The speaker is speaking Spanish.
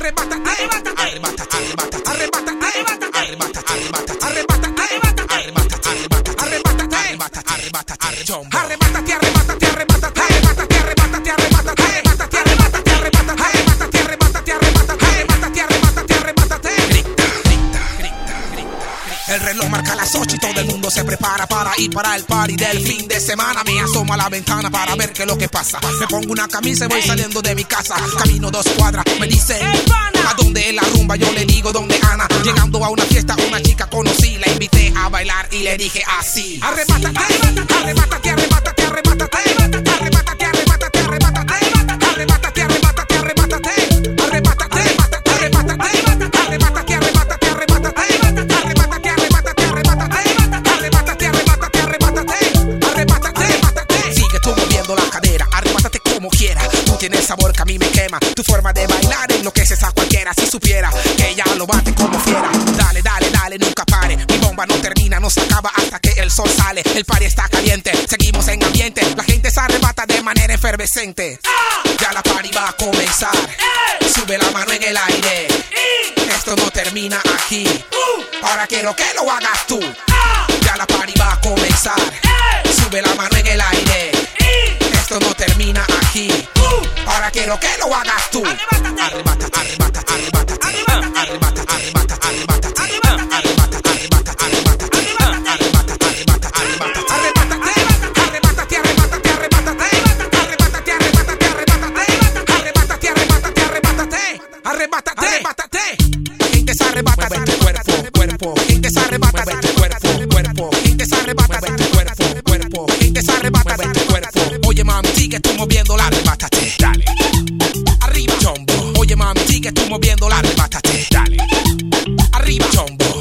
arrebátate, arrebátate, arrebátate, arrebátate, arrebátate, arrebátate, arrebátate, arrebátate, arrebátate, arrebátate, arrebátate, arrebátate, arrebátate, arrebátate, arrebátate, arrebátate, El reloj marca las 8 y todo el mundo se prepara para ir para el party del fin de semana. Me asomo a la ventana para ver qué es lo que pasa. Me pongo una camisa y voy saliendo de mi casa. Camino dos cuadras, me dice ¿A dónde es la rumba? Yo le digo dónde Ana. Llegando a una fiesta, una chica conocí, la invité a bailar y le dije así. Arrebátate, tienes sabor que a mí me quema. Tu forma de bailar enloqueces a cualquiera. Si supiera que ella lo bate como fiera. Dale, dale, dale, nunca pare. Mi bomba no termina, no se acaba hasta que el sol sale. El party está caliente, seguimos en ambiente. La gente se arrebata de manera efervescente. Ya la party va a comenzar. Sube la mano en el aire. Esto no termina aquí. Ahora quiero que lo hagas tú. Ya la party va a comenzar. Sube la mano Ahora quiero que lo hagas tú. Arrebátate, arrebátate, arrebátate, arrebátate, arrebátate, arrebátate, arrebátate, arrebátate, arrebátate, arrebátate, arrebátate. Gente se arrebata tu cuerpo, cuerpo. La gente se arrebata tu cuerpo, cuerpo. Gente se arrebata tu cuerpo, cuerpo. La gente se arrebata tu cuerpo. Oye mami, sigue tú moviendo la arrebátate. Dale estoy moviendo la rima.